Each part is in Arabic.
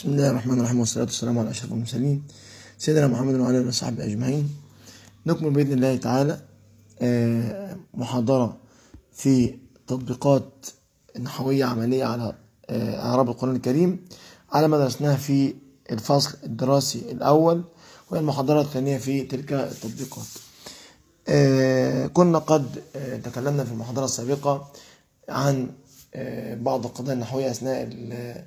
بسم الله الرحمن الرحيم والصلاة والسلام على أشرف المرسلين. سيدنا محمد وعلى آله وصحبه أجمعين. نكمل بإذن الله تعالى آه، محاضرة في تطبيقات نحوية عملية على آه، أعراب القرآن الكريم على ما درسناها في الفصل الدراسي الأول وهي الثانية في تلك التطبيقات. آه، كنا قد آه، تكلمنا في المحاضرة السابقة عن آه، بعض القضايا النحوية أثناء ال-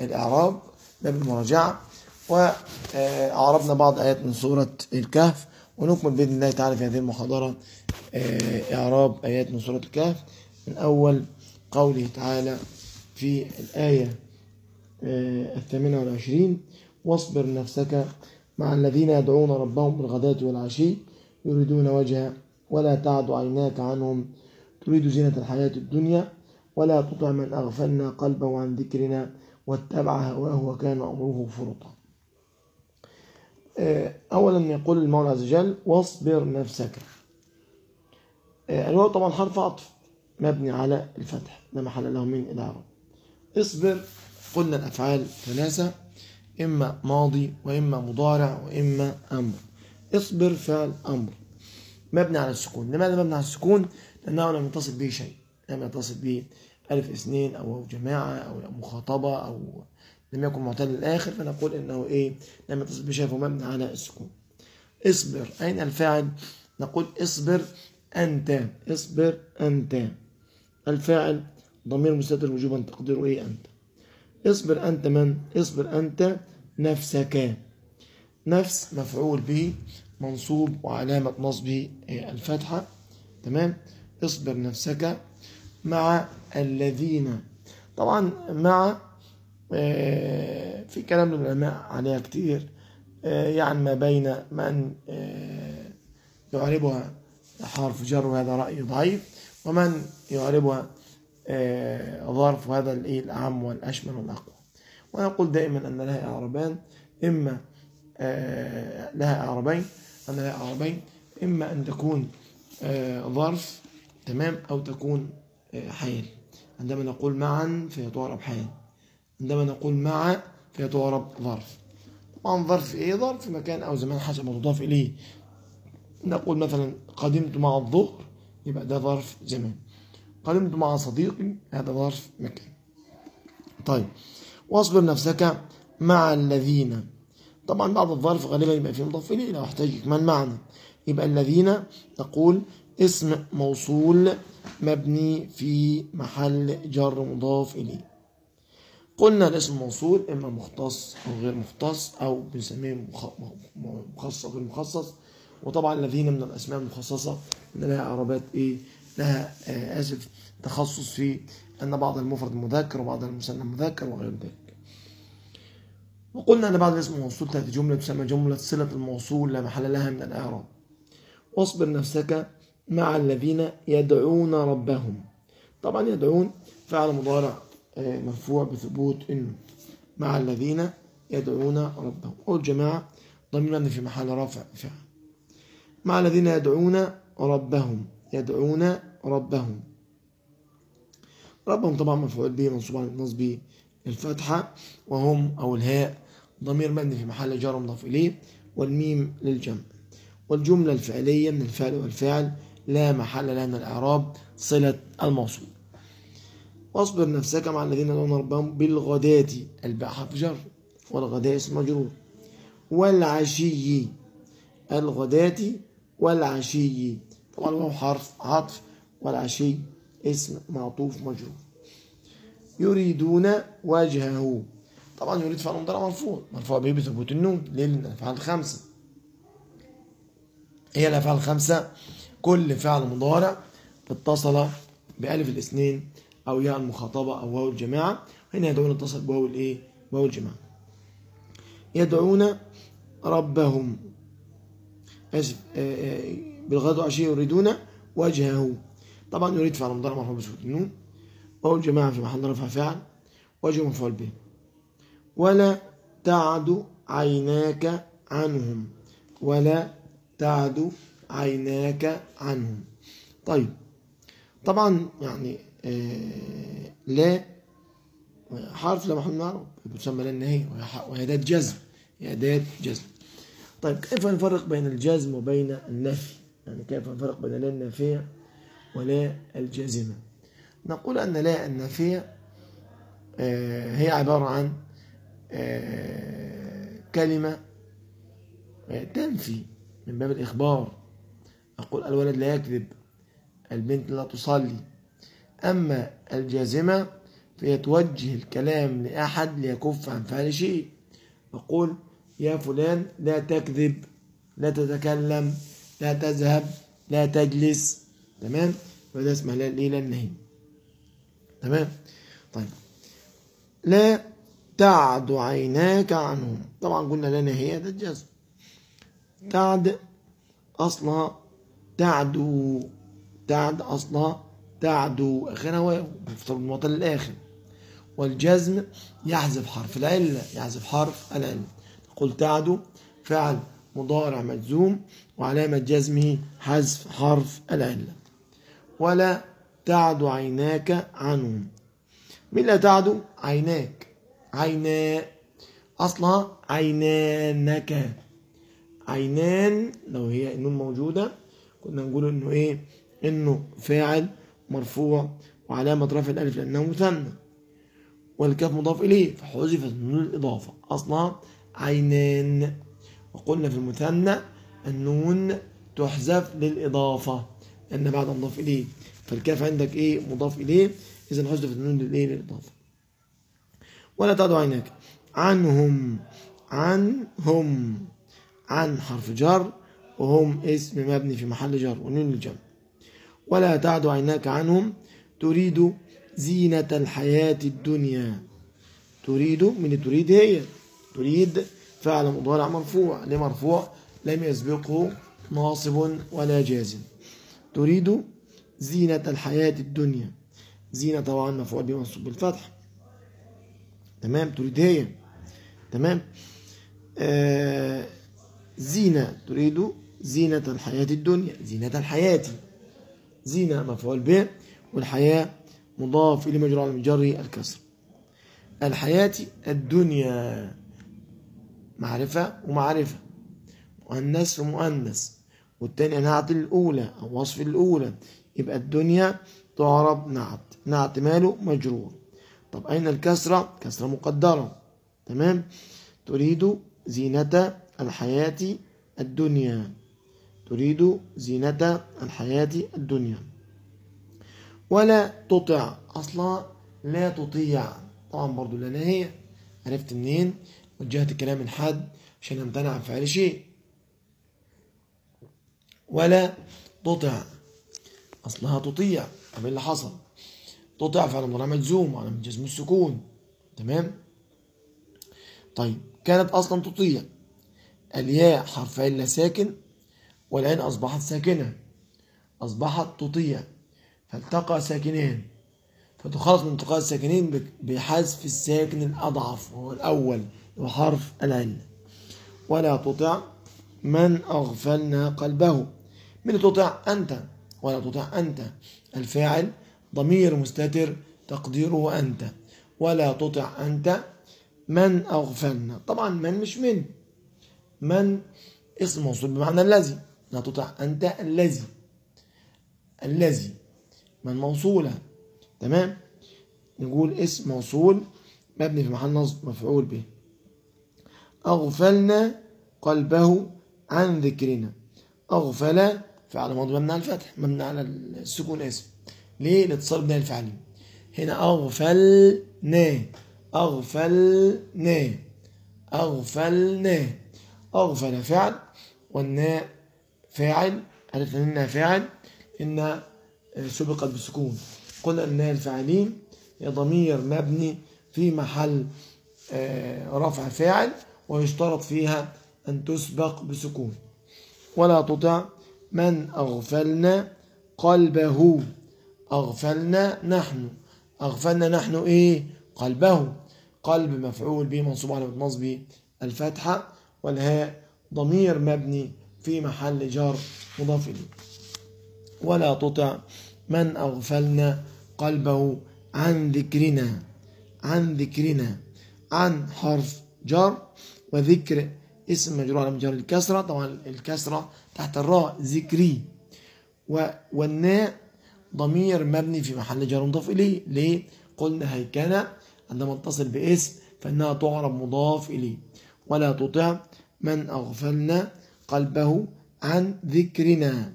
الإعراب. باب المراجعة وأعربنا بعض آيات من سورة الكهف ونكمل بإذن الله تعالى في هذه المحاضرة آه، إعراب آيات من سورة الكهف. من أول قوله تعالى في الآية آه، الثامنة والعشرين واصبر نفسك مع الذين يدعون ربهم بالغداة والعشي يريدون وجهه ولا تعد عيناك عنهم تريد زينة الحياة الدنيا ولا تطع من أغفلنا قلبه عن ذكرنا. واتبع هواه وكان أمره فرطا. آه، أولا يقول المولى عز وجل واصبر نفسك. آه، الواو طبعا حرف عطف مبني على الفتح لا محل له من الإعراب اصبر قلنا الأفعال ثلاثة إما ماضي وإما مضارع وإما أمر. اصبر فعل أمر. مبني على السكون. لماذا مبني على السكون؟ لأنه لم يتصل به شيء لم يتصل به ألف اثنين أو جماعة أو مخاطبة أو لم يكن معتل الآخر فنقول إنه إيه لم يتصل فهو مبني على السكون. اصبر. أين الفاعل؟ نقول اصبر أنت. اصبر أنت. الفاعل ضمير مستتر وجوبا تقديره إيه أنت؟ اصبر أنت من؟ اصبر أنت نفسك. نفس مفعول به منصوب وعلامة نصبه الفتحة. تمام؟ اصبر نفسك. مع الذين. طبعا مع آه، في كلام العلماء عليها كتير آه، يعني ما بين من آه، يعربها حرف جر وهذا رأي ضعيف ومن يعربها ظرف وهذا الإيه الأعم والأشمل والأقوى. ونقول دائما أن لها إعرابان إما لها إعرابين أن لها إعرابين إما أن تكون ظرف تمام أو تكون حال عندما نقول معا فهي تعرب حال عندما نقول مع فهي تعرب ظرف. طبعا ظرف إيه؟ ظرف مكان أو زمان حسب ما تضاف إليه. نقول مثلا قدمت مع الظهر يبقى ده ظرف زمان. قدمت مع صديقي هذا ظرف مكان. طيب واصبر نفسك مع الذين. طبعا بعض الظرف غالبا يبقى فيه مضاف إليه. لو احتاج كمان معنى يبقى الذين نقول اسم موصول مبني في محل جر مضاف إليه. قلنا الاسم موصول إما مختص أو غير مختص أو بنسميه مخ- مخصص أو غير مخصص. وطبعا الذين من الأسماء المخصصة إن لها إعرابات إيه؟ لها آه آسف تخصص في أن بعض المفرد مذكر وبعض المثنى مذكر وغير ذلك. وقلنا أن بعض الاسم الموصول تأتي جملة تسمى جملة صلة الموصول لا محل لها من الإعراب. واصبر نفسك مع الذين يدعون ربهم. طبعا يدعون فعل مضارع آه، مرفوع بثبوت إنه. مع الذين يدعون ربهم. أو الجماعه ضميرا في محل رفع فعل. مع الذين يدعون ربهم. يدعون ربهم. ربهم طبعا مفعول به منصوب على النصب الفتحة. وهم أو الهاء ضمير مبني في محل جر مضاف إليه. والميم للجمع. والجملة الفعلية من الفعل والفاعل لا محل لها من الإعراب صلة الموصول. واصبر نفسك مع الذين يدعون ربهم بالغداة الباء حرف جر والغداء اسم مجرور. والعشي الغداة والعشي طبعا هو حرف عطف. والعشي اسم معطوف مجرور. يريدون وجهه. طبعا يريد فعل مضارع مرفوع. مرفوع به بثبوت النون. الافعال الخمسه هي الافعال الخمسه كل فعل مضارع اتصل بألف الاثنين أو ياء المخاطبة أو واو الجماعة. هنا يدعون اتصل بواو الإيه؟ بواو الجماعة. يدعون ربهم. آسف آه، آه، بالغداة والعشي يريدون وجهه. طبعا يريد فعل مضارع مرفوع بثبوت النون. واو الجماعة في محل رفع فاعل وجه مفعول به. ولا تعد عيناك عنهم. ولا تعد عيناك عنهم طيب طبعا يعني آه لا حرف لا محل معروف بتسمى لا النهية وهي أداة جزم هي أداة جزم. طيب كيف نفرق بين الجزم وبين النفي؟ يعني كيف نفرق بين لا النافية ولا الجازمة نقول أن لا النافية آه، هي عبارة عن آه، كلمة تنفي من باب الإخبار. أقول الولد لا يكذب البنت لا تصلي. أما الجازمة فهي توجه الكلام لأحد ليكف عن فعل شيء. أقول يا فلان لا تكذب لا تتكلم لا تذهب لا تجلس. تمام؟ وده اسمها لا الإيه لا النهي. تمام؟ طيب. لا تعد عيناك عنهم. طبعا قلنا لا نهي ده الجزم تعد أصلها تعدو تعد أصلها تعدو آخرها واو مفترض الموطن الآخر. والجزم يحذف حرف العلة يحذف حرف العلة قل تعدو فعل مضارع مجزوم وعلامة جزمه حذف حرف العلة. ولا تعد عيناك عنهم. من لا تعد عيناك. عينا أصلها عينانك. عينان لو هي النون موجودة كنا نقول إنه إيه؟ إنه فاعل مرفوع وعلامة رفع الألف لأنه مثنى. والكاف مضاف إليه فحذفت نون الإضافة. أصلها عينان. وقلنا في المثنى النون تحذف للإضافة لأن بعد مضاف إليه. فالكاف عندك إيه؟ مضاف إليه. إذا حذفت النون للإيه؟ للإضافة. ولا تعد عيناك. عنهم. عنهم. عن حرف جر. وهم اسم مبني في محل جر ونون الجمع. ولا تعد عيناك عنهم. تريد زينة الحياة الدنيا. تريد من تريد هي. تريد فعل مضارع مرفوع. لمرفوع لم يسبقه ناصب ولا جازم تريد زينة الحياة الدنيا. زينة طبعا مفعول به منصوب بالفتح. تمام؟ تريد هي. تمام؟ آه زينة. تريد زينة الحياة الدنيا. زينة الحياة. زينة مفعول به والحياة مضاف إلى مجرى المجري الكسر. الحياة الدنيا. معرفة ومعرفة. مؤنث ومؤنث. والتاني نعت الأولى أو وصف الأولى. يبقى الدنيا تعرب نعت. نعت ماله مجرور. طب أين الكسرة؟ كسرة مقدرة. تمام؟ تريد زينة الحياة الدنيا. تريد زينة الحياة الدنيا. ولا تطع. أصلا لا تطيع. طبعا برضو لا نهية عرفت منين؟ وجهت الكلام الحد عشان أمتنع عن فعل شيء. ولا تطع. أصلها تطيع. طب إيه اللي حصل؟ تطع فعل مضارع مجزوم على من جزم السكون. تمام؟ طيب كانت أصلا تطيع. الياء حرف علة ساكن. والعين أصبحت ساكنة أصبحت تطيع فالتقى ساكنين. فتخلص من التقاء الساكنين بحذف الساكن الأضعف وهو الأول وحرف العلة ولا تطع من أغفلنا قلبه. من تطع أنت؟ ولا تطع أنت. الفاعل ضمير مستتر تقديره أنت. ولا تطع أنت من أغفلنا طبعا من مش من. من اسم موصول بمعنى الذي. لا تطع. أنت الذي الذي. من موصولة تمام؟ نقول اسم موصول مبني في محل نصب مفعول به. أغفلنا قلبه عن ذكرنا. أغفل فعل ماضي مبني على الفتح مبني على السكون اسم. ليه؟ الاتصال بين الفعلين هنا أغفلنا. أغفلنا. أغفلنا. أغفل فعل والناء. فاعل عرفت أنها فاعل إنها سبقت بسكون. قلنا أن الفاعلين ضمير مبني في محل رفع فاعل ويشترط فيها أن تسبق بسكون. ولا تطع من أغفلنا قلبه. أغفلنا نحن. أغفلنا نحن إيه؟ قلبه. قلب مفعول به منصوب على نصب الفتحة والهاء ضمير مبني في محل جر مضاف إليه. ولا تطع من أغفلنا قلبه عن ذكرنا عن ذكرنا عن حرف جر وذكر اسم مجرور على مجرور الكسرة طبعا الكسرة تحت الراء ذكري. والناء ضمير مبني في محل جر مضاف إليه. ليه؟ قلنا هيكنة عندما اتصل باسم فإنها تعرب مضاف إليه. ولا تطع من أغفلنا قلبه عن ذكرنا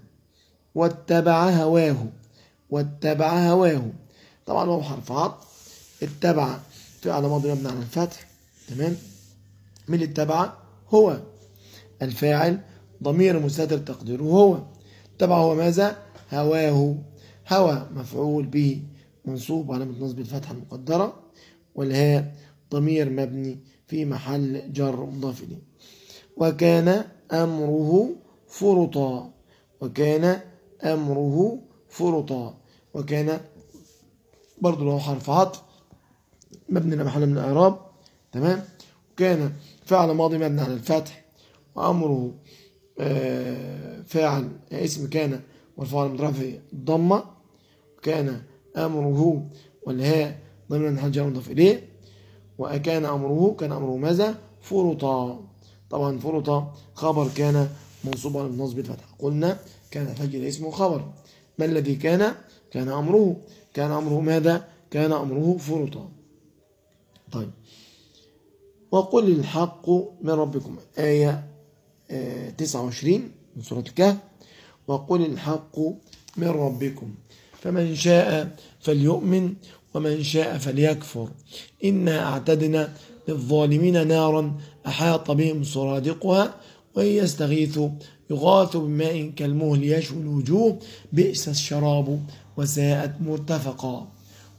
واتبع هواه واتبع هواه. طبعا هو حرف عطف اتبع فعل ماضي مبني على الفتح. تمام؟ من اتبع؟ هو. الفاعل ضمير مستتر تقديره هو. اتبع هو ماذا؟ هواه. هوى مفعول به منصوب على نصب الفتحة المقدرة والهاء ضمير مبني في محل جر مضاف إليه. وكان أمره فرطا وكان أمره فرطا وكان برضو له حرف عطف مبني على محل من الإعراب تمام؟ وكان فعل ماضي مبني على الفتح وأمره آه، فاعل اسم كان والفعل مضاف الضمة كان أمره والهاء ضمن محل جر مضاف إليه وأكان أمره كان أمره ماذا؟ فرطا. طبعا فرطا خبر كان منصوبا النصب الفتح. قلنا كان فجر اسمه خبر. ما الذي كان؟ كان أمره. كان أمره ماذا؟ كان أمره فرطا. طيب. وقل الحق من ربكم. آية 29 آه، من سورة الكهف. وقل الحق من ربكم. فمن شاء فليؤمن ومن شاء فليكفر. إنا أعتدنا للظالمين نارا أحاط بهم سرادقها وإن يستغيثوا يغاثوا بماء كالمهل يشوي الوجوه بئس الشراب وساءت مرتفقا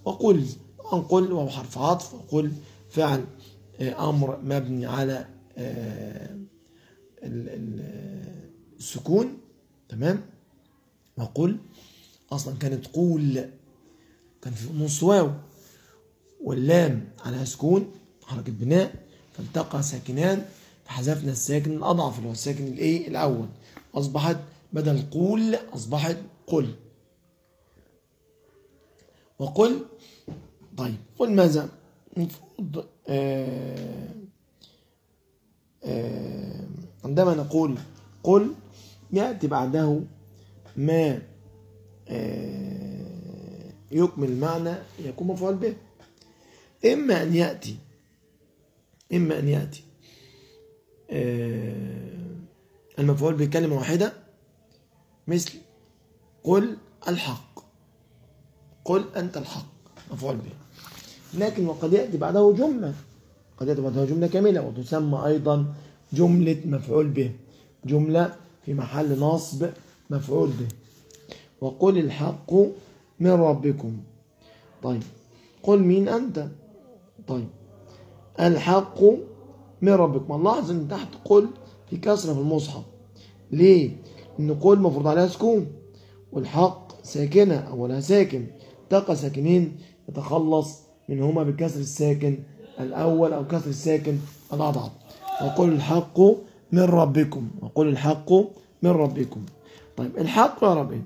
وقل أنقل وهو حرف عطف وقل فعل آه، أمر مبني على آه، السكون تمام؟ وقل أصلا كانت قول كان في نص واو واللام على سكون حركة بناء فالتقى ساكنان فحذفنا الساكن الأضعف اللي هو الساكن الإيه؟ الأول. أصبحت بدل قول أصبحت قل. وقل طيب قل ماذا؟ المفروض آه آه عندما نقول قل يأتي بعده ما آه يكمل المعنى يكون مفعول به. إما أن يأتي إما أن يأتي. آه، المفعول بكلمة واحدة مثل قل الحق. قل أنت الحق. مفعول به. لكن وقد يأتي بعده جملة. قد يأتي بعده جملة كاملة وتسمى أيضا جملة مفعول به. جملة في محل نصب مفعول به. وقل الحق من ربكم. طيب. قل مين أنت؟ طيب. الحق من ربكم. نلاحظ ان تحت قل في كسرة في المصحف. ليه؟ إن قل مفروض عليها سكون. والحق ساكنة أولها ساكن. تقى ساكنين يتخلص منهما بكسر الساكن الأول أو كسر الساكن الأضعف. وقل الحق من ربكم. وقل الحق من ربكم. طيب الحق يا رب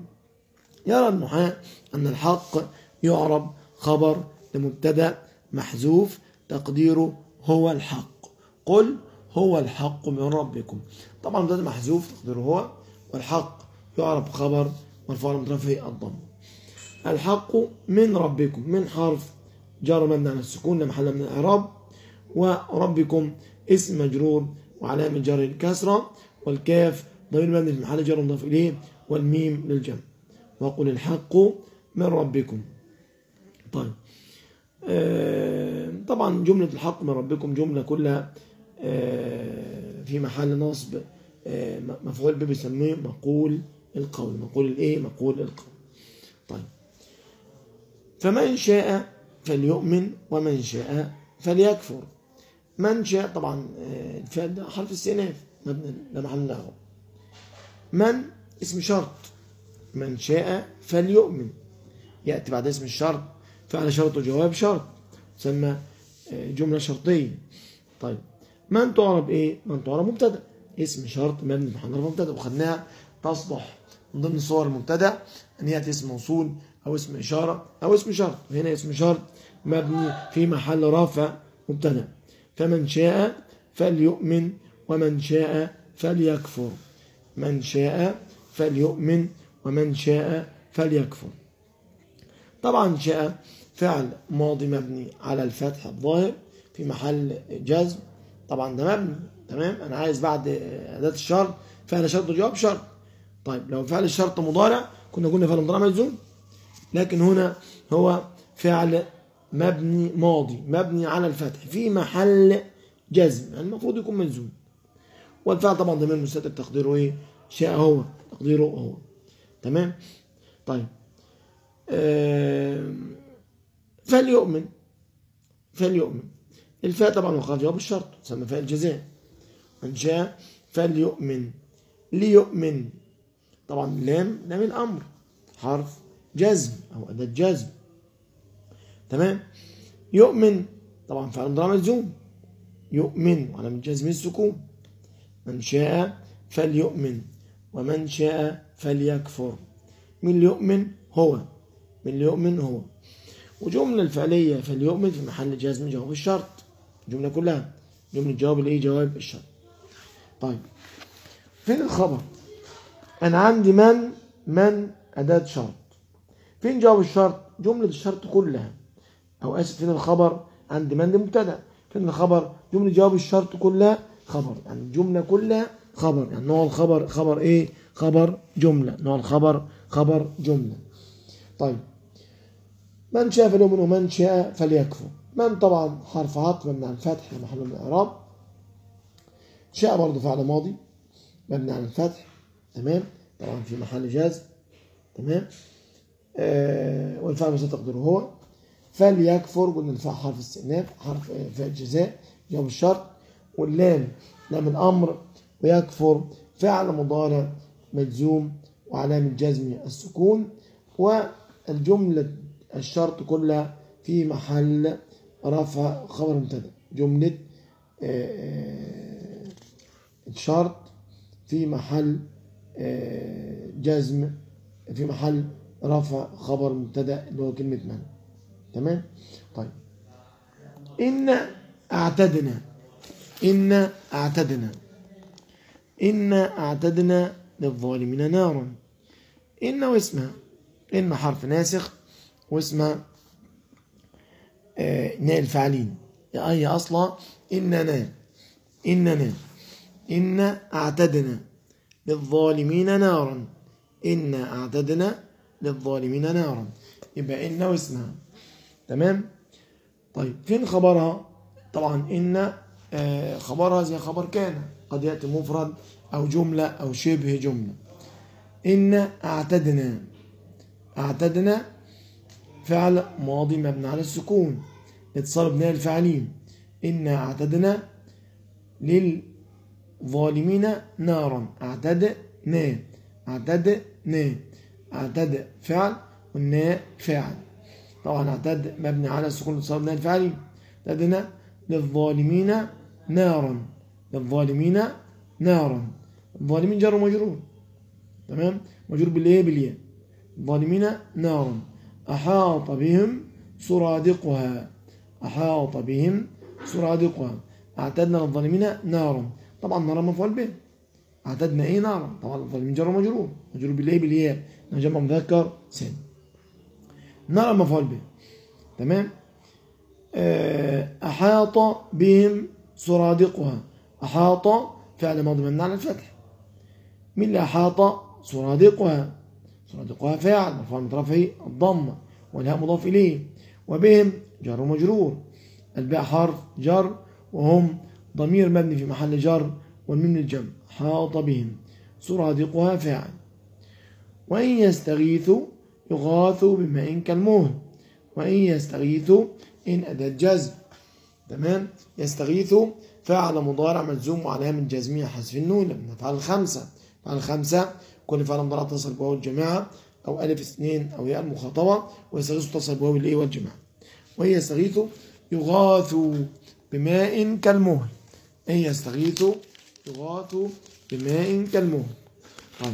يرى النحاة أن الحق يعرب خبر لمبتدأ محذوف تقديره هو الحق. قل هو الحق من ربكم. طبعا ده محذوف تقديره هو والحق. يعرف خبر مرفوع مترفع الضم. الحق من ربكم من حرف جار مبني على السكون لمحل من الإعراب. وربكم اسم مجرور وعلامة جر الكسره والكاف ضمير مبني في محل جر مضاف إليه والميم للجمع. وقل الحق من ربكم. طيب. طبعا جملة الحق من ربكم جملة كلها آه، في محل نصب آه، مفعول به بيسميه مقول القول. مقول الإيه؟ مقول القول. طيب. فمن شاء فليؤمن ومن شاء فليكفر. من شاء طبعا الفعل ده حرف استئناف مبني ده محل الاعراب من اسم شرط. من شاء فليؤمن. يأتي بعد اسم الشرط فعل شرط وجواب شرط تسمى آه، جملة شرطية. طيب من تعرب إيه؟ من تعرب مبتدأ. اسم شرط مبني محل مبتدأ وخدناها تصبح من ضمن صور المبتدأ أن يأتي اسم موصول أو اسم إشارة أو اسم شرط. وهنا اسم شرط مبني في محل رافع مبتدأ. فمن شاء فليؤمن ومن شاء فليكفر. من شاء فليؤمن ومن شاء فليكفر. طبعا شاء فعل ماضي مبني على الفتح الظاهر في محل جزم. طبعا ده مبني تمام؟ أنا عايز بعد أداة الشرط فعل شرط وجواب شرط. طيب لو فعل الشرط مضارع كنا قلنا فعل مضارع مجزوم لكن هنا هو فعل مبني ماضي مبني على الفتح في محل جزم يعني المفروض يكون مجزوم والفعل طبعا ضمير مستتر تقديره إيه؟ شاء هو تقديره هو. تمام؟ طيب آه فليؤمن. فليؤمن. الفاء طبعا وقع جواب الشرط تسمى فاء الجزاء. من شاء فليؤمن. ليؤمن. طبعا لام لام الأمر. حرف جزم أو أداة جزم. تمام؟ يؤمن. طبعا فعل مضارع مجزوم يؤمن وعلى من جزم السكون. من شاء فليؤمن. ومن شاء فليكفر. من يؤمن هو. من يؤمن هو. وجملة الفعلية فليؤمن في محل جزم جواب الشرط. الجملة كلها. جملة جواب الايه جواب الشرط. طيب. فين الخبر. أنا عندي من من أداة شرط. فين جواب الشرط؟ جملة الشرط كلها. أو أسف فين الخبر؟ عندي من دي مبتدا فين الخبر؟ جملة جواب الشرط كلها خبر. يعني الجملة كلها خبر. يعني نوع الخبر خبر إيه؟ خبر جملة. نوع الخبر خبر جملة. طيب. من شاء فليؤمن ومن شاء فليكفر. من طبعا حرف عطف مبني على الفتح محل من الإعراب. شاء برضه فعل ماضي مبني على الفتح. تمام؟ طبعا في محل جاز. تمام؟ آه والفعل مش تقدره هو فليكفر. قلنا الفاء حرف استئناف حرف آه فاء الجزاء جواب الشرط. واللام لام الأمر ويكفر. فعل مضارع مجزوم وعلامة جزمه السكون. والجملة الشرط كلها في محل رفع خبر مبتدا جملة الشرط في محل جزم في محل رفع خبر مبتدا اللي هو كلمة من. تمام؟ طيب. إن أعتدنا إن أعتدنا إن أعتدنا للظالمين نارا. إن واسمها إن حرف ناسخ واسمها آه ناء الفاعلين هي أصلا إننا إننا إن أعتدنا للظالمين نارا. إن أعتدنا للظالمين نارا. يبقى إن واسمها. تمام؟ طيب فين خبرها؟ طبعا إن آه خبرها زي خبر كان. قد يأتي مفرد أو جملة أو شبه جملة. إن أعتدنا أعتدنا فعل ماضي مبني على السكون. اتصال بناء الفاعلين. إنا أعتدنا للظالمين نارا. أعتدنا. أعتدنا. أعتد فعل والناء فاعل. طبعا اعتد مبني على السكون اتصال بناء الفاعلين. أعتدنا للظالمين نارا. للظالمين نارا. الظالمين جر ومجرور. تمام؟ مجرور بالايه بالياء. الظالمين نارا. أحاط بهم سرادقها. أحاط بهم سرادقها. أعتدنا للظالمين نارا. طبعا نارا مفعول به. أعتدنا إيه نارا؟ طبعا الظالمين جر ومجرور مجرور بالإيه بالياء جمع مذكر سالم نارا مفعول به. تمام؟ أحاط بهم سرادقها. أحاط فعل ماضي مبني على الفتح. من اللي أحاط؟ سرادقها. سرادقها فاعل مرفوع من طرفه الضمة والهاء مضاف إليه. وبهم جر ومجرور. الباء حرف جر وهم ضمير مبني في محل جر والميم للجمع حاط بهم. سرادقها فاعل. وإن يستغيثوا يغاثوا بماء كالمهل وإن يستغيثوا إن أداة جزم تمام؟ يستغيثوا فعل مضارع مجزوم وعلامة جزمية حذف النون. من أفعال الخمسة أفعال الخمسة كل فعل مضارع اتصل بواو الجماعة أو ألف اثنين أو ياء المخاطبة ويستغيث اتصل بواو الإيه والجماعة. وهي يستغيث يغاث بماء كالمهل. هي يستغيث يغاث بماء كالمهل؟ طيب.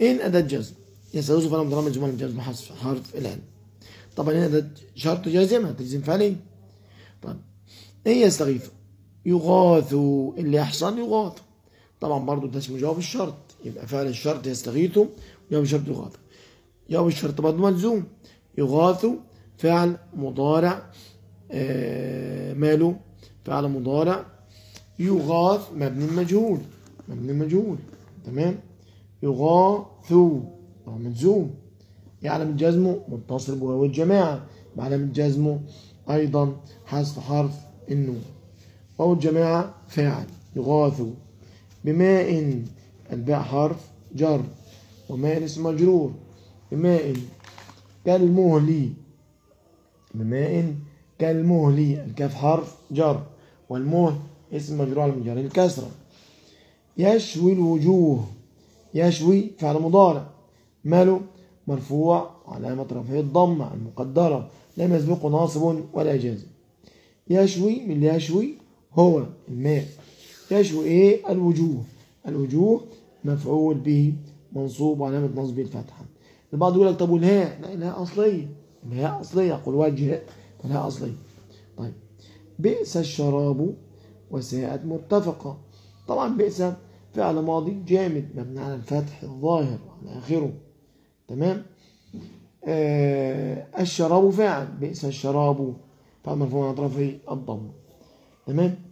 إن أداة جزم. يستغيث فعل مضارع مجزوم علامة جزم حذف حرف العلم طبعا هنا ده شرط جازمة تجزم فعلي طيب. إيه يستغيث؟ يغاث. اللي يحصل يغاث. طبعا برضو ده اسمه جواب الشرط. يبقى فعل الشرط يستغيث جواب الشرط يغاث. جواب الشرط برضو ملزوم. يغاث فعل مضارع آه ماله. فعل مضارع يغاث مبني مجهول. مبني مجهول. تمام؟ يغاث. ملزوم. يعلم جزمه متصل بواو الجماعة. بعلم جزمه أيضا حذف حرف النون. واو الجماعة فاعل. يغاث. بماء الباء حرف جر وماء اسم مجرور بماء كالمهل بماء كالمهل الكاف حرف جر والمهل اسم مجرور على مجرد الكسرة. يشوي الوجوه يشوي فعل مضارع. ماله مرفوع علامة رفعه الضمة المقدرة لم يسبقه ناصب ولا جازم. يشوي من يشوي؟ هو الماء. يشوي إيه؟ الوجوه. الوجوه مفعول به منصوب علامة نصبه الفتحة. البعض يقول لك طب والهاء لا الهاء أصلية. الهاء أصلية. يقول وجه الهاء أصلية. طيب. بئس الشراب وساءت مرتفقة طبعا بئس فعل ماضي جامد مبني على الفتح الظاهر على آخره. تمام؟ آه الشراب فاعل. بئس الشراب. فعل مرفوع على طرفي الضم. تمام؟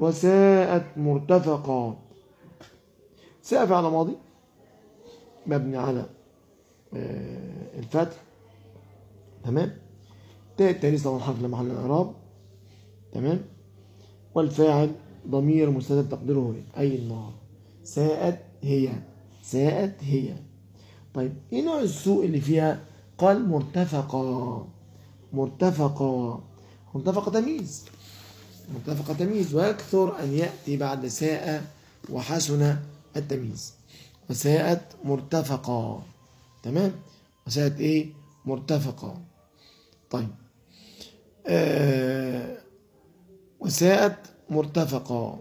وساءت مرتفقة ساء فعل ماضي مبني على آه الفتح. تمام؟ تاء التانيث طبعا حرف لمحل الإعراب. تمام؟ والفاعل ضمير مستتر تقديره أي النار. ساءت هي. ساءت هي. طيب إيه نوع السوء اللي فيها قال مرتفقة مرتفقة مرتفقة تمييز. مرتفقة تمييز ويكثر أن يأتي بعد ساء وحسن التمييز. وساءت مرتفقة. تمام؟ وساءت إيه؟ مرتفقة. طيب. آه وساءت مرتفقة.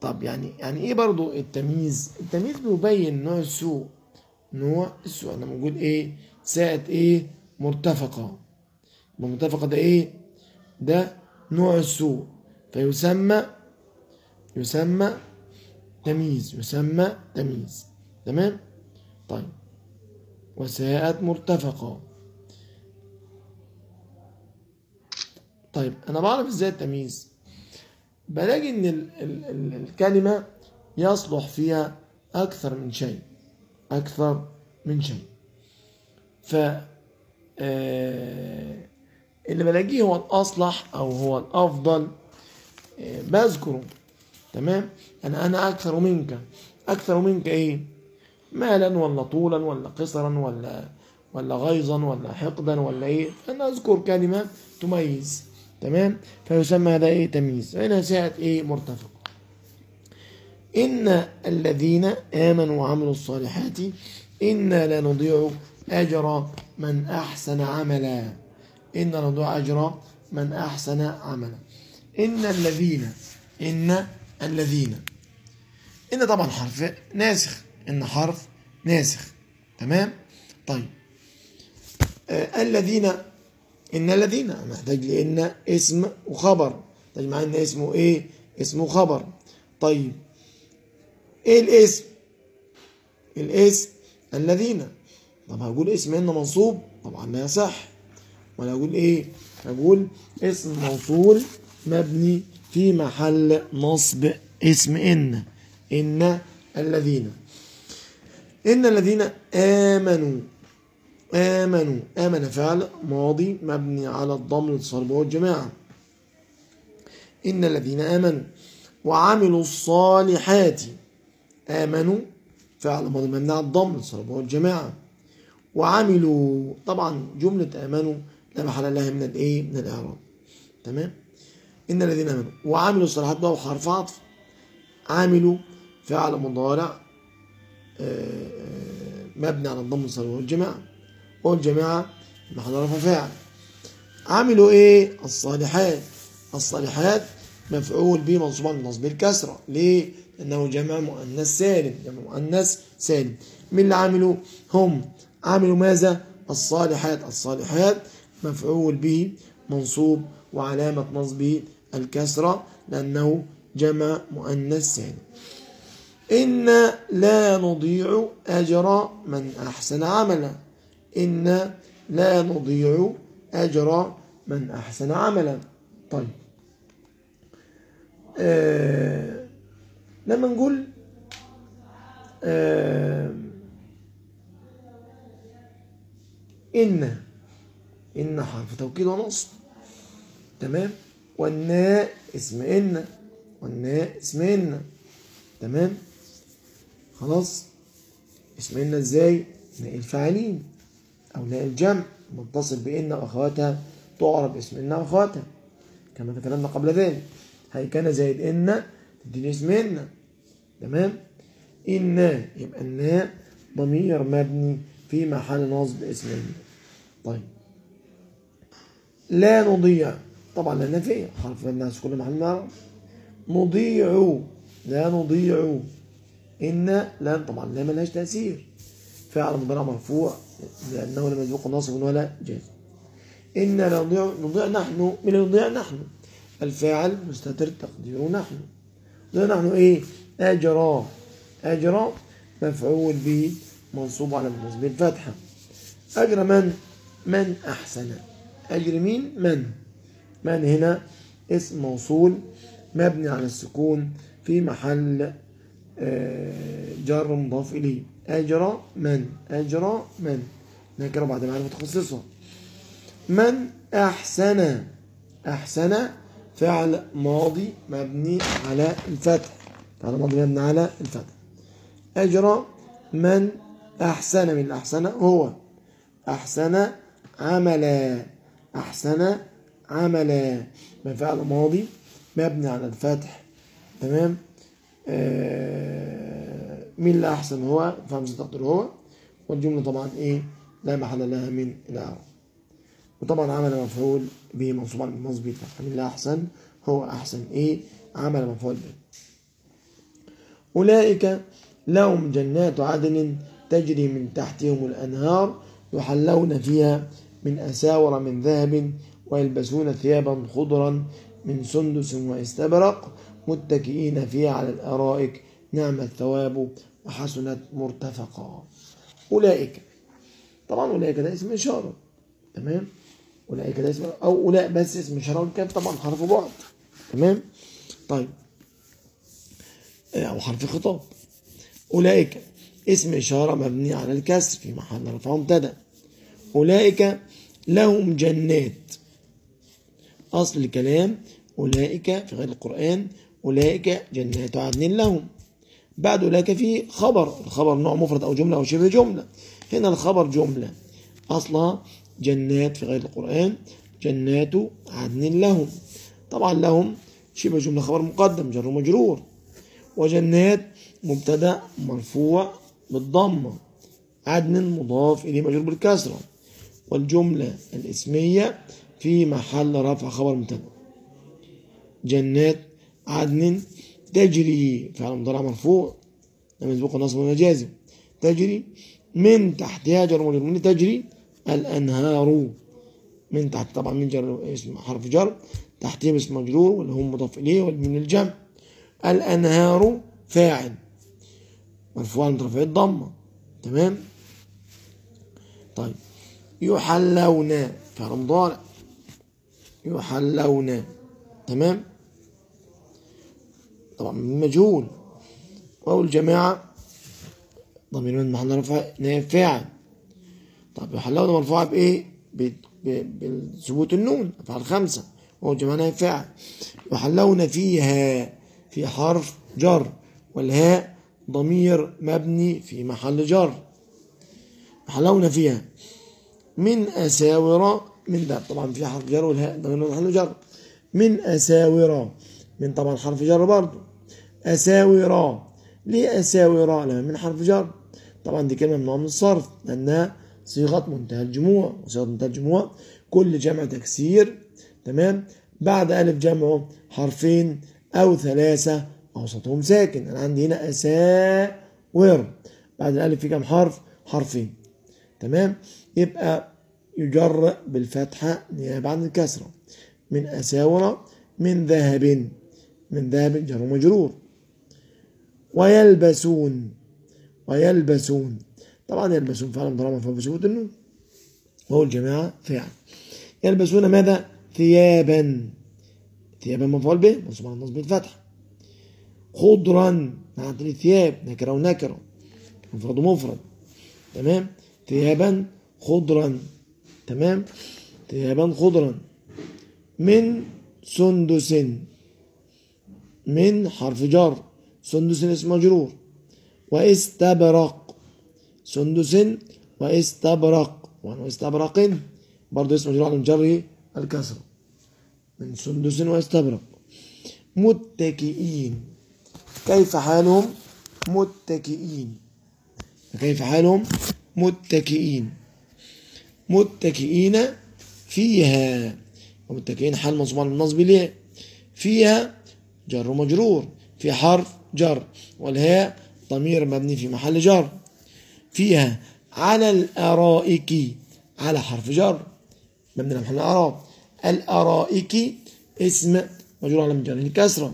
طب يعني يعني إيه برضو التمييز؟ التمييز بيبين نوع السوء. نوع السوء. أنا بقول إيه؟ ساءت إيه؟ مرتفقة. مرتفقة ده إيه؟ ده نوع السوء فيسمى يسمى تمييز يسمى تمييز. تمام؟ طيب. وساءت مرتفقة. طيب أنا بعرف إزاي التمييز. بلاقي إن ال ال ال الكلمة يصلح فيها أكثر من شيء أكثر من شيء. ف اللي بلاقيه هو الأصلح أو هو الأفضل بذكره. تمام؟ أنا أنا أكثر منك. أكثر منك إيه؟ مالا ولا طولا ولا قصرا ولا ولا غيظا ولا حقدا ولا إيه؟ أنا أذكر كلمة تميز. تمام؟ فيسمى هذا إيه؟ تمييز. هنا ساعة إيه؟ مرتفق إن الذين آمنوا وعملوا الصالحات إنا لا نضيع أجر من أحسن عملا. إنا نضيع أجر من أحسن عملا. إن الذين إن الذين. إن طبعا حرف ناسخ. إن حرف ناسخ. تمام؟ طيب. آه الذين إن الذين. محتاج لإن اسم وخبر. طيب مع إن اسمه إيه؟ اسمه خبر. طيب. إيه الاسم؟ الاسم الذين. طب هقول اسم إن منصوب. طبعا لا يصح. ولا أقول إيه؟ هقول اسم موصول مبني في محل نصب اسم إن. إن الذين. إن الذين آمنوا. آمنوا. آمن فعل ماضي مبني على الضم للصرب والجماعة. إن الذين آمنوا وعملوا الصالحات. آمنوا فعل ماضي مبني على الضم للصرب والجماعة. وعملوا. طبعا جملة آمنوا لا محل لها من الإيه؟ من الإعراب. تمام؟ إن الذين آمنوا وعملوا الصالحات بقى وحرف عطف. عملوا فعل مضارع مبني على الضم للصرب والجماعة. والجماعة محل رفع فاعل. عملوا إيه؟ الصالحات. الصالحات مفعول به منصوب على النصب الكسرة. ليه؟ لأنه جمع مؤنث سالم. جمع مؤنث سالم. من اللي عملوا؟ هم. عملوا ماذا؟ الصالحات. الصالحات مفعول به منصوب وعلامة نصبه الكسرة لأنه جمع مؤنث سالم إن لا نضيع أجر من أحسن عملا. إن لا نضيع أجر من أحسن عملا. طيب. آه لما نقول آه إن إن حرف توكيد ونصب تمام؟ والناء اسم إن. والناء اسم إن. تمام؟ خلاص. اسم إن إزاي؟ ناء الفاعلين أو ناء الجمع. متصل بإن وأخواتها. تعرف اسم إن وأخواتها. كما تكلمنا قبل ذلك. هي كان زائد إن تديني اسم إن؟ تمام؟ إن يبقى الناء ضمير مبني في محل نصب اسم إن. طيب. لا نضيع. طبعا لا نفي حرف الناس كل محل نعرف نضيع. لا نضيع. إن لا طبعا لا ملهاش تأثير. فعل مضارع مرفوع لأنه لم يسبق ناصب ولا جاز. إن لا نضيع نضيع نحن. من نضيع نحن؟ الفاعل مستتر تقديره نحن. نضيع نحن إيه؟ أجرى أجرى مفعول به منصوب على النصب الفتحة. أجر من؟ من أحسن. أجر مين؟ من؟ من هنا اسم موصول مبني على السكون في محل جر مضاف إليه. أجرى من؟ أجرى من. نكره بعد معرفة تخصصها من أحسن؟ أحسن فعل ماضي مبني على الفتح. فعل ماضي مبني على الفتح. أجرى من أحسن من أحسن هو. أحسن عملا. أحسن عملا من فعل ماضي مبني على الفتح تمام؟ آه مين اللي أحسن هو؟ فهمزة تقدر هو؟ والجملة طبعا إيه؟ لا محل لها من الإعراب وطبعا عمل مفعول به منصوب على النصب مين اللي أحسن؟ هو أحسن إيه؟ عمل مفعول به. أولئك لهم جنات عدن تجري من تحتهم الأنهار يحلون فيها من أساور من ذهب ويلبسون ثيابا خضرا من سندس واستبرق متكئين فيها على الأرائك. نعم الثواب وحسنت مرتفقا. أولئك طبعا أولئك ده اسم إشارة تمام؟ أولئك ده اسم أو أولئك بس اسم إشارة والكاف طبعا حرف بعد تمام؟ طيب. أو حرف خطاب. أولئك اسم إشارة مبني على الكسر في محل رفع مبتدأ. أولئك لهم جنات. أصل الكلام أولئك في غير القرآن أولئك جنات عدن لهم. بعد أولئك في خبر الخبر نوع مفرد أو جملة أو شبه جملة. هنا الخبر جملة. أصلها جنات في غير القرآن جنات عدن لهم. طبعا لهم شبه جملة خبر مقدم جر ومجرور وجنات مبتدأ مرفوع بالضمة. عدن مضاف إليه مجرور بالكسرة. والجملة الإسمية في محل رفع خبر مبتدا جنات عدن تجري فعل مضارع مرفوع لم يسبق نصب ولا تجري من تحتها جر من تجري الأنهار. من تحت طبعا من جر اسم حرف جر. تحتها اسم مجرور واللي هم مضاف إليه من الجمع. الأنهار فاعل. مرفوع عند رفع الضمة. تمام؟ طيب. يحلون فعل مضارع يحلون. تمام؟ طبعا مجهول. واو الجماعة ضمير من محل رفع نائب فاعل طب يحلون مرفوعة بإيه؟ بثبوت النون أفعال خمسة واو الجماعة نائب فاعل يحلون فيها في حرف جر والهاء ضمير مبني في محل جر. يحلون فيها. من أساور من ده طبعا في حرف جر والهاء ضمير محل جر. من أساور. من طبعا حرف جر برضه أساور. ليه أساور لما من حرف جر. طبعا دي كلمة ممنوعة من الصرف لأنها صيغة منتهى الجموع. وصيغة منتهى الجموع. كل جمع تكسير. تمام؟ بعد ألف جمعه حرفين أو ثلاثة أوسطهم ساكن. أنا عندي هنا أساور. بعد الألف في كم حرف؟ حرفين. تمام؟ يبقى يجر بالفتحة نيابة عن الكسرة. من أساور من ذهب. من ذهب جر مجرور. ويلبسون. ويلبسون. طبعا يلبسون فعلا مضارع مرفوع بثبوت النون. وهو الجماعة فعل يلبسون ماذا؟ ثيابا. ثيابا مفعول به منصوب على الفتح خضرا. معنى ثياب نكرة ونكرة. مفرد ومفرد. تمام؟ ثيابا. خضرا. تمام؟ ثيابا خضرا. من سندس من حرف جر. سندس اسم مجرور. واستبرق. سندس واستبرق. واستبرق. برضه اسم مجرور على الجر الكسر. من سندس واستبرق. متكئين. كيف حالهم؟ متكئين. كيف حالهم؟ متكئين. متكئين فيها. ومتكئين حال منصوب على النصب ليه؟ فيها جر مجرور في حرف جر والهاء ضمير مبني في محل جر. فيها على الأرائك على حرف جر مبني على محل أعراب الأرائك اسم مجرور على جر الكسرة.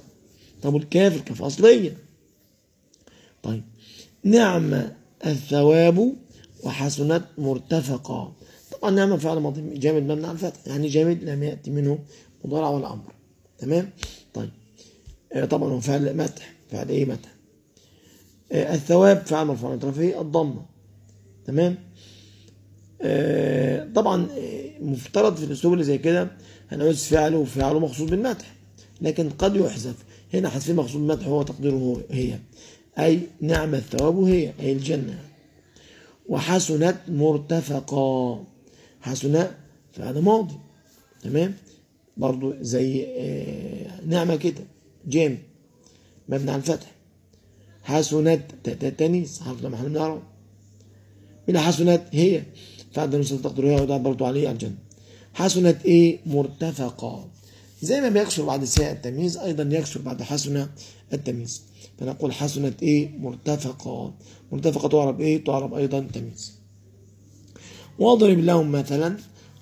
طب الكاف الكاف أصلية طيب نعم الثواب وحسنت مرتفقا نعم فعل ماضي جامد مبني على الفتح يعني جامد لم يأتي منه مضارع ولا أمر تمام؟ طيب. آه طبعا هو فعل مدح. فعل إيه مدح؟ آه الثواب فعل مرفوع على الضمه تمام؟ آه طبعا مفترض في الأسلوب اللي زي كده هنعوز فعله وفعله مخصوص بالمدح. لكن قد يحذف. هنا حذف مخصوص بالمدح هو تقديره هي. أي نعم الثواب هي أي الجنة. وحسنت مرتفقا. حسنة فعل ماضي تمام؟ برضو زي نعمة كده. جيم. مبني على الفتح. حسنت تانيث حرف محل من العرب بلا حسنت هي. فعل المستتر تقدر هي وده برضو عليه الجنة. حسنت إيه؟ مرتفقا زي ما بيكسر بعد ساء التمييز أيضا يكسر بعد حسنة التمييز. فنقول حسنت إيه؟ مرتفقا مرتفقة تعرب إيه؟ تعرب أيضا تمييز. واضرب لهم مثلا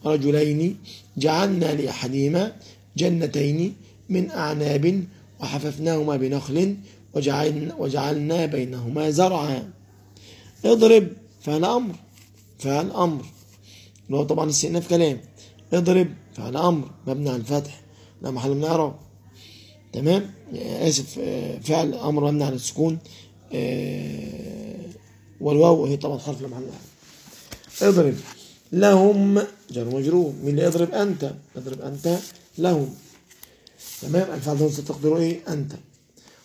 رجلين جعلنا لأحدهما جنتين من أعناب وحففناهما بنخل وجعلنا, وجعلنا بينهما زرعا. اضرب فعل أمر فعل أمر. اللي هو طبعا استئناف كلام. اضرب فعل أمر مبني على الفتح لا محل من إعراب تمام؟ آسف فعل أمر مبني على السكون والواو هي طبعا حرف لا محل من اضرب لهم جر مجرور. مين اللي يضرب؟ أنت. اضرب أنت لهم. تمام؟ الفعل ده ستقدروا إيه؟ أنت.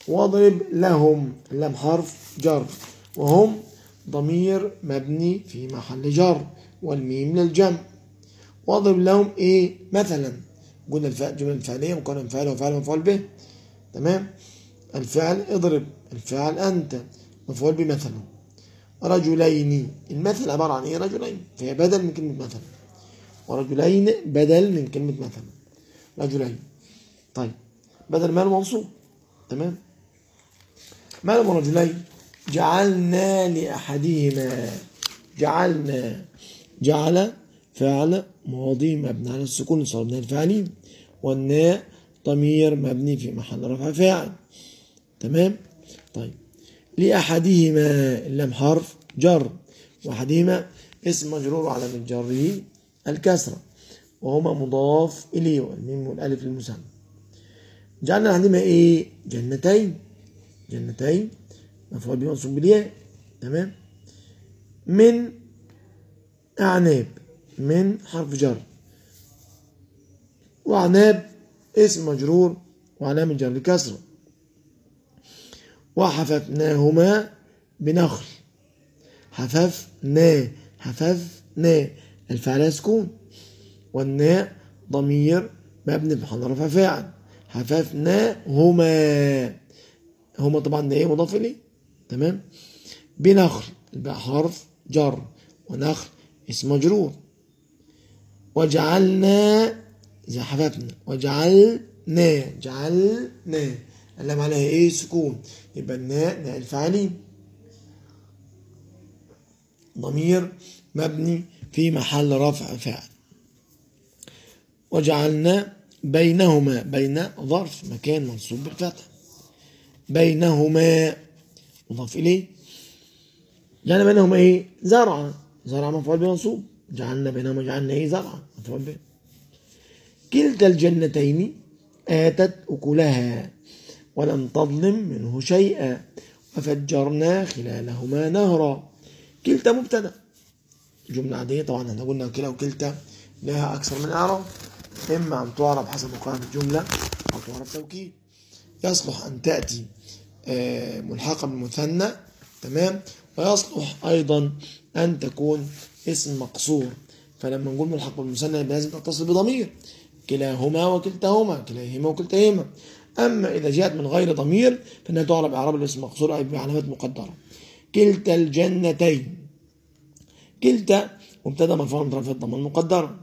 واضرب لهم. اللام حرف جر. وهم ضمير مبني في محل جر والميم للجمع واضرب لهم إيه؟ مثلا. قلنا الفعل جملة الفعلية مكون فعل وفعل مفعول به. تمام؟ الفعل اضرب. الفعل أنت. مفعول به مثلا رجلين. المثل عبارة عن إيه؟ رجلين. فهي بدل من كلمة مثلا ورجلين بدل من كلمة مثلا رجلين. طيب. بدل مال منصوب تمام؟ مال رجلين جعلنا لأحدهما. جعلنا. جعل فعل ماضي مبني على السكون صار الفاعلين والناء ضمير مبني في محل رفع فاعل. تمام؟ لأحدهما اللام حرف جر وأحدهما اسم مجرور على من جره الكسرة وهما مضاف إليه والميم والألف للمثنى جعلنا أحدهما إيه؟ جنتين. جنتين مفعول به منصوب بالياء. تمام؟ من أعناب من حرف جر. وأعناب اسم مجرور وعلامة جر الكسرة. وحففناهما بنخل. حففنا حففنا الفعل سكون والناء ضمير مبني رفع فاعل. حففناهما هما طبعا ده إيه؟ مضاف إليه. تمام؟ بنخل الباء حرف جر ونخل اسم مجرور. وجعلنا زي حففنا وجعلنا جعلنا. اللام عليها إيه؟ سكون. يبقى الناء ناء الفاعلين ضمير مبني في محل رفع فاعل وجعلنا بينهما بين ظرف مكان منصوب بالفتح بينهما. مضاف إليه. جعلنا بينهما إيه؟ زرعا. زرع مفعول بمنصوب. جعلنا بينهما جعلنا إيه؟ زرعا. مفعول به كلتا الجنتين آتت أكلها. ولم تظلم منه شيئا وفجرنا خلالهما نهرا. كلتا مبتدا. جملة عادية طبعا إحنا قلنا كلا وكلتا لها أكثر من إعراب إما أن تعرب حسب مقام الجملة أو تعرب توكيد. يصلح أن تأتي آه، ملحقة بالمثنى تمام؟ ويصلح أيضا أن تكون اسم مقصور. فلما نقول ملحق بالمثنى لازم تتصل بضمير. كلاهما وكلتاهما كلاهما وكلتاهما. أما إذا جاءت من غير ضمير فإنها تعرب إعراب الاسم مقصور أي بعلامات مقدرة. كلتا الجنتين. كلتا مبتدا مرفوع من طرف الضمه المقدرة.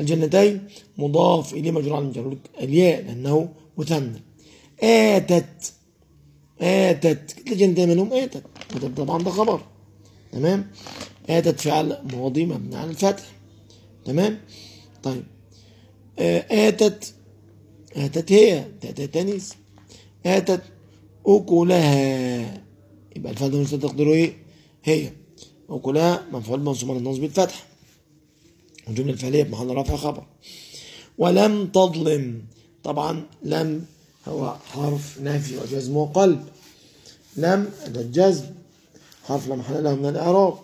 الجنتين مضاف إليه مجرور على مجرور الياء لأنه مثنى. آتت. آتت. كلتا الجنتين منهم آتت. طبعا ده خبر تمام؟ آتت فعل ماضي مبني على الفتح. تمام؟ طيب. آتت اتت هي تاتي تانيث اتت اكلها. يبقى الفعل ده تقدره إيه؟ هي. وكلها مفعول منصوب على النصب بالفتح والجملة الفعلية بمحل رفع خبر. ولم تظلم. طبعا لم هو حرف نافي وجزم وقلب لم هذا الجزم. حرف لا محل له من الإعراب.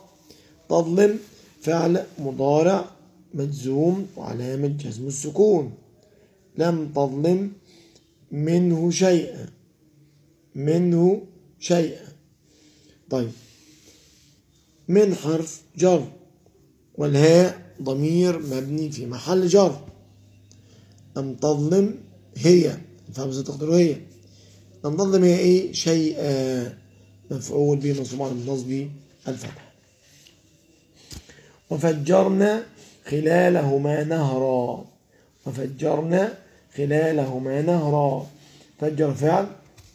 تظلم فعل مضارع مجزوم وعلامة جزم السكون. لم تظلم منه شيئا منه شيئا. طيب. من حرف جر والهاء ضمير مبني في محل جر. لم تظلم هي فهمزة تقدر هي. لم تظلم هي إيه؟ شيء مفعول به منصوب على النصب الفتح. وفجرنا خلالهما نهرا. وفجرنا خلالهما نهرا. فجر فعل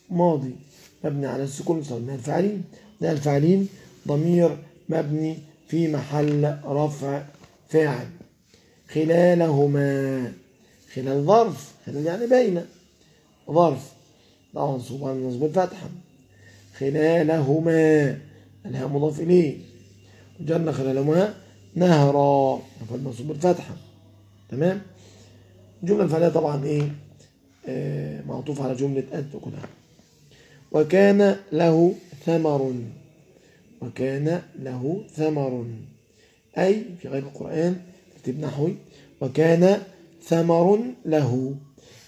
ماضي. مبني على السكون من الفاعلين. من الفاعلين ضمير مبني في محل رفع فاعل. خلالهما. خلال ظرف. خلال يعني بين. ظرف. طبعا منصوب على النصب الفتحة خلالهما. الهاء مضاف إليه. جرنا خلالهما نهرا. فالمنصوب الفتحة تمام؟ الجملة الفعلية طبعا إيه؟ آه معطوف على جملة أنت كلها وكان له ثمر. وكان له ثمر. أي في غير القرآن ترتيب نحوي. وكان ثمر له.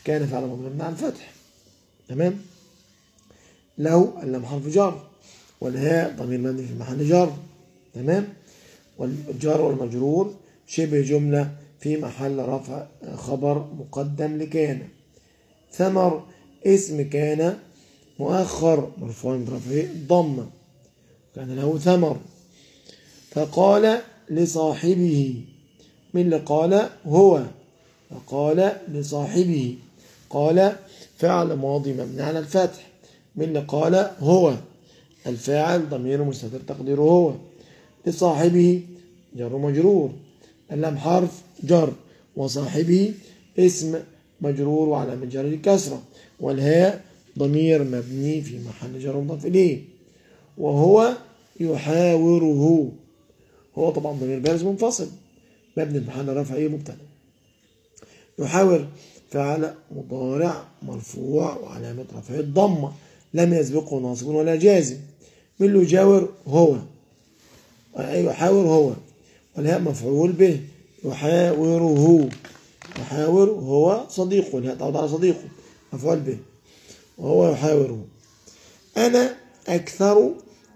كان فعل مضمون مع الفتح. تمام؟ له اللام حرف جر. والهاء ضمير مبني في محل جر. تمام؟ والجار والمجرور شبه جملة في محل رفع خبر مقدم لكان. ثمر اسم كان مؤخر مرفوع من رفعه ضمه كان له ثمر. فقال لصاحبه من اللي قال؟ هو. فقال لصاحبه قال فعل ماضي مبني على الفتح. من اللي قال؟ هو. الفاعل ضمير مستتر تقديره هو. لصاحبه جر مجرور. اللام حرف جر وصاحبه اسم مجرور وعلى مجر الكسرة والهاء ضمير مبني في محل جر مضاف إليه وهو يحاوره. هو طبعا ضمير بارز منفصل مبني محل رفع إيه مبتدأ. يحاور فعل مضارع مرفوع وعلامة رفعه الضمة لم يسبقه ناصب ولا جازم. من اللي يجاور هو؟ يحاور هو والهاء مفعول به. يحاوره يحاور هو صديقه الهاء تعود على صديقه مفعول به. وهو يحاوره. أنا أكثر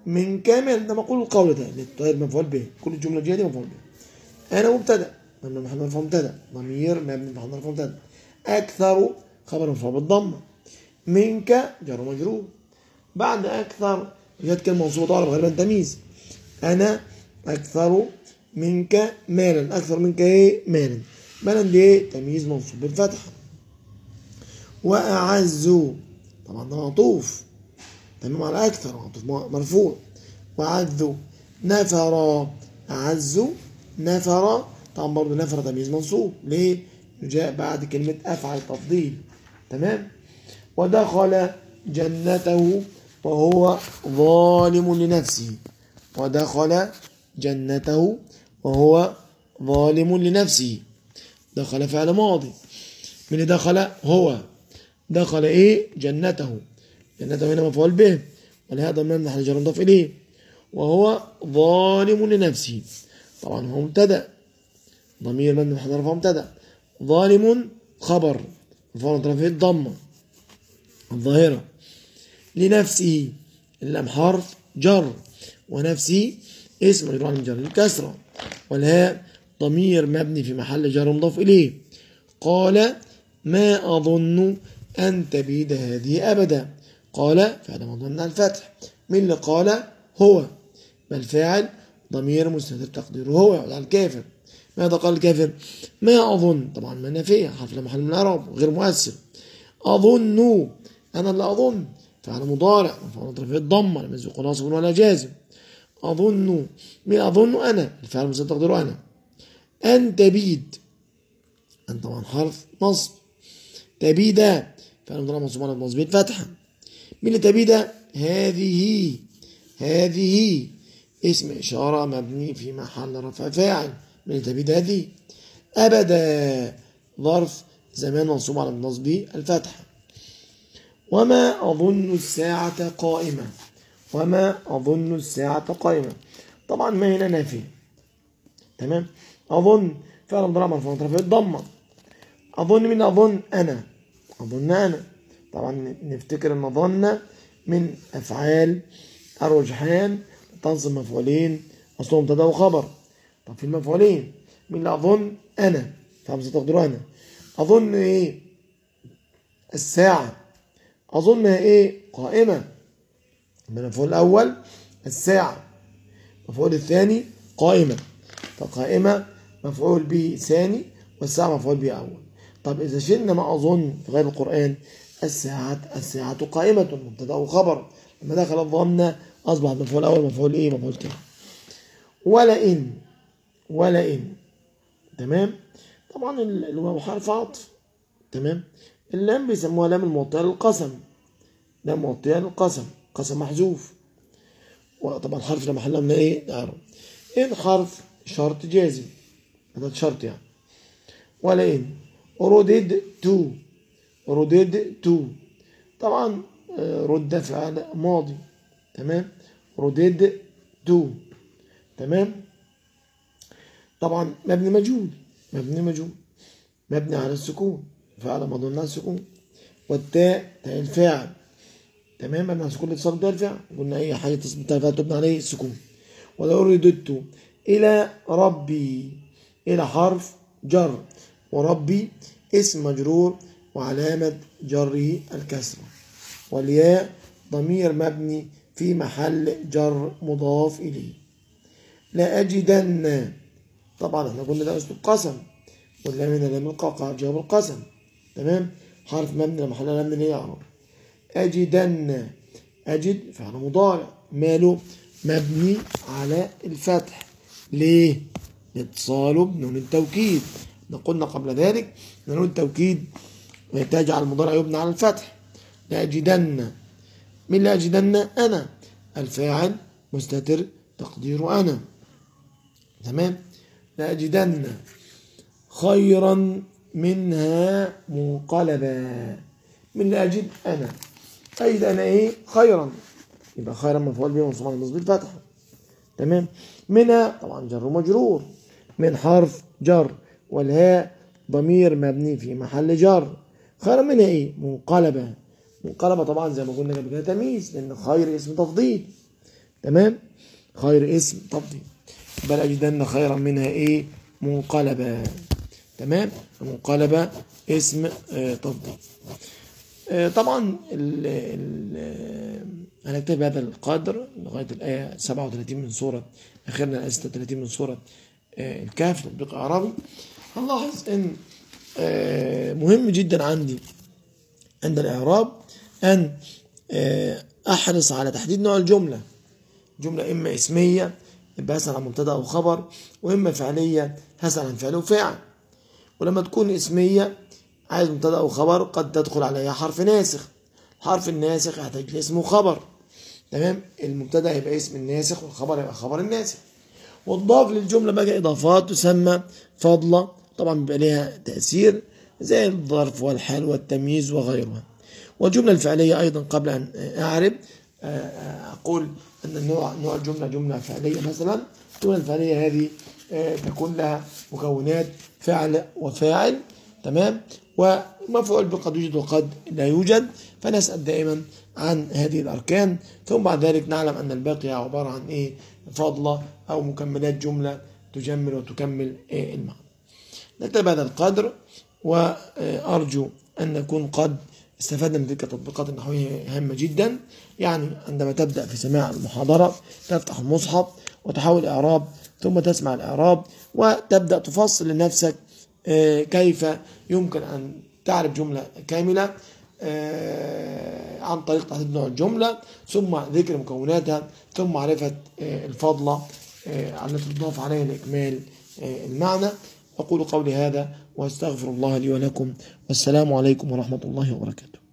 من كامل ده مقول القول ده للطير مفعول به. كل الجملة دي مفعول به. أنا مبتدأ. مبني محل مرفوع مبتدأ. ضمير مبني محل مرفوع مبتدأ. أكثر خبر مرفوع بالضمة منك جر مجرور بعد أكثر جت كلمة منصوبة طالب غالبا تمييز. أنا أكثر منك مالا أكثر منك إيه؟ مالا. مالا دي إيه تمييز منصوب بالفتحة. وأعز. طبعا ده معطوف تمام على أكثر معطوف مرفوع. وعذ نفر. أعز. نفر. طبعا برضه نفر تمييز منصوب ليه؟ جاء بعد كلمة أفعل تفضيل. تمام؟ ودخل جنته وهو ظالم لنفسه. ودخل جنته وهو ظالم لنفسه. دخل فعل ماضي. من دخل هو. دخل إيه؟ جنته. جنته هنا مفعول به. ولهذا من محل جر مضاف إليه. وهو ظالم لنفسه. طبعا هو مبتدأ. ضمير من محل رفع مبتدأ. ظالم خبر. مفعول طرفه الضمه الظاهرة. لنفسه. اللام حرف جر. ونفسه اسم مجرور من جر. الكسره والهاء ضمير مبني في محل جر مضاف إليه. قال ما أظن أن تبيد هذه أبدا. قال فعل مضمن الفتح. من اللي قال هو. بل فاعل ضمير مستتر تقديره هو. على الكافر. ماذا قال الكافر؟ ما أظن. طبعا ما نافية حرف محل من الأعراب غير مؤثر أظن أنا اللي أظن. فعل مضارع مفعول طرف الضمة لم يسبق ناصب ولا جازم. أظن من أظن أنا الفعل مستتر تقديره أنا. أن تبيد أن طبعا حرف نصب. تبيد فعل مضارع منصوب على النصب الفتحة من اللي هذه هذه. اسم إشارة مبني في محل رفع فاعل. من اللي هذه. أبدا ظرف زمان منصوب على النصب الفتحة. وما أظن الساعة قائمة. وما أظن الساعة قائمة. طبعا ما هنا نافي. تمام؟ أظن فعل مضارع مرفوع طرف الضمة أظن من أظن أنا. أظن أنا. طبعا نفتكر أن ظن من أفعال الرجحان تنصب مفعولين أصلهم مبتدا وخبر. طب في المفعولين من أظن أنا. فهمزة تقدر أنا. أظن إيه؟ الساعة. أظنها إيه؟ قائمة. المفعول الأول الساعة. المفعول الثاني قائمة. فقائمة مفعول به ثاني والساعة مفعول به أول. طب إذا شلنا ما أظن في غير القرآن الساعة الساعة قائمة مبتدأ وخبر لما دخل الظن أصبح مفعول أول مفعول إيه مفعول ثاني. ولا إن تمام؟ طبعا الواو حرف عطف. تمام؟ اللام بيسموها لام الموطئة للقسم. لام موطئة للقسم. قسم محذوف. وطبعا حرف لا محل من إيه؟ نعرف إن حرف شرط جازم. هذا شرط يعني. ولا ان ردد تو. ردد تو. طبعا رد فعل ماضي. تمام؟ ردد تو. تمام؟ طبعا مبني مجهول. مبني مجهول. مبني على السكون. فعل على السكون. والتاء تاء الفاعل. تمام على السكون الاتصال الفاعل قلنا أي حاجة الفاعل تبنى عليه السكون ولو رددت إلى ربي. إلى حرف جر. وربي اسم مجرور وعلامة جره الكسرة. والياء ضمير مبني في محل جر مضاف إليه. لا أجدن طبعا إحنا قلنا ده اسم القسم. واللام هنا لام القاقع جواب القسم. تمام؟ حرف مبني لمحل لام من يعرب أجدن. أجد فعل مضارع. ماله؟ مبني على الفتح. ليه؟ اتصاله بنون التوكيد. قلنا قبل ذلك ان نون التوكيد تجعل المضارع يبنى على الفتح. لأجدن. من لأجدن أنا. الفاعل مستتر تقدير أنا. تمام؟ لأجدن. خيرا منها منقلبا. من لأجد أنا. أجد أنا إيه؟ خيرا. يبقى خيرا مفعول به منصوب على النصب الفتح تمام؟ منها طبعا جر ومجرور. من حرف جر والهاء ضمير مبني في محل جر. خير منها إيه؟ منقلبة. منقلبة طبعا زي ما قلنا قبل كده تمييز لأن خير اسم تفضيل. تمام؟ خير اسم تفضيل. بل اجدن خيرا منها إيه؟ منقلبة. تمام؟ منقلبة اسم آه تفضيل. طبعا ال ال هنكتب هذا القدر لغاية الآية 37 من سورة آخرنا الآية 36 من سورة آه الكهف تطبيق عربي هنلاحظ ان مهم جدا عندي عند الإعراب أن أحرص على تحديد نوع الجملة. جملة إما اسمية يبقى هسأل عن مبتدأ أو خبر وإما فعلية هسأل عن فعل وفاعل. ولما تكون اسمية عايز مبتدا أو خبر قد تدخل عليها حرف ناسخ. الحرف الناسخ يحتاج لاسم وخبر. تمام؟ المبتدا يبقى اسم الناسخ والخبر يبقى خبر الناسخ. والضاف للجملة بقى إضافات تسمى فضلة طبعا بيبقى ليها تأثير زي الظرف والحال والتمييز وغيرها. والجملة الفعلية أيضا قبل أن أعرب أقول أن نوع نوع الجملة جملة فعلية مثلا. الجملة الفعلية هذه تكون لها مكونات فعل وفاعل. تمام؟ ومفعول بقد يوجد وقد لا يوجد فنسأل دائما عن هذه الأركان. ثم بعد ذلك نعلم أن الباقي عبارة عن إيه؟ فضلة أو مكملات جملة تجمل وتكمل إيه؟ المعنى. نكتب بهذا القدر وأرجو أن نكون قد استفدنا من تلك التطبيقات النحوية هامة جدا. يعني عندما تبدأ في سماع المحاضرة تفتح المصحف وتحاول إعراب ثم تسمع الإعراب وتبدأ تفصل لنفسك كيف يمكن أن تعرف جملة كاملة عن طريق تحديد نوع الجملة ثم ذكر مكوناتها ثم معرفة الفضلة التي تضاف عليها لإكمال المعنى. أقول قولي هذا وأستغفر الله لي ولكم. والسلام عليكم ورحمة الله وبركاته.